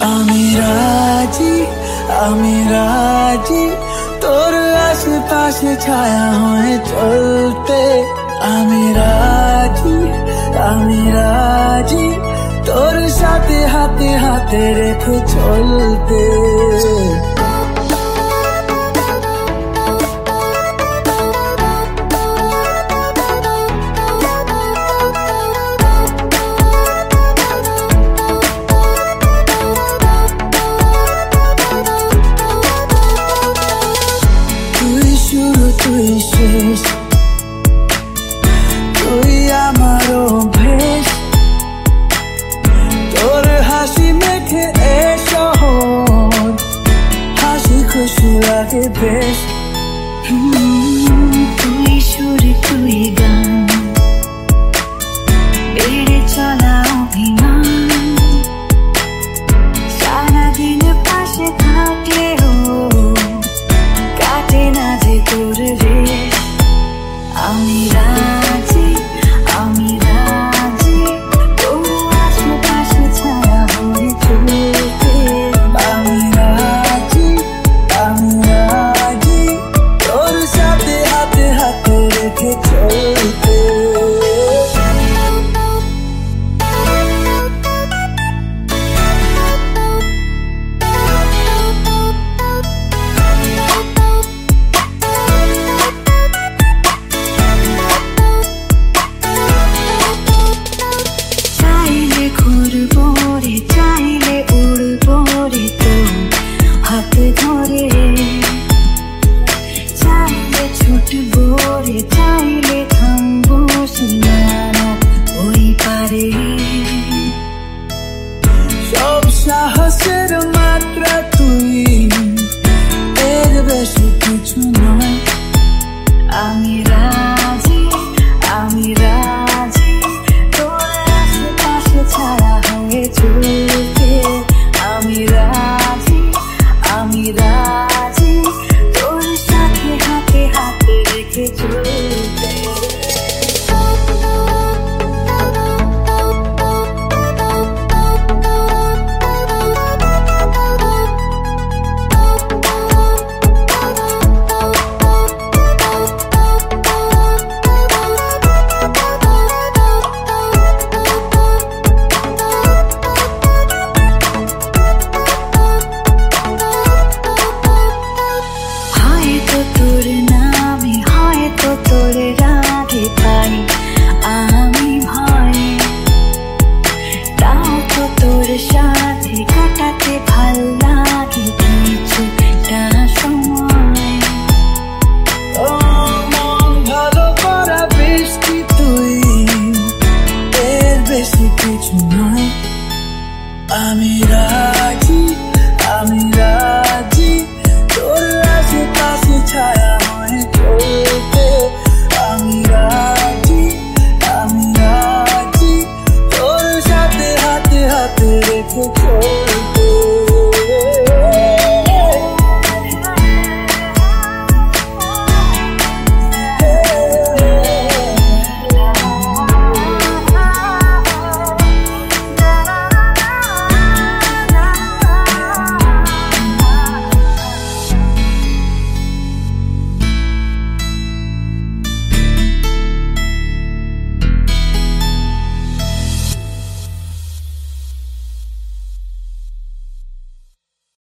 আমি রাজি আমি রাজি। তোর আশেপাশে ছায়া হয়ে চলতে আমি রাজি আমি রাজি। তোর সাথে হাতে হাতে রেখে চলতে। wishes You.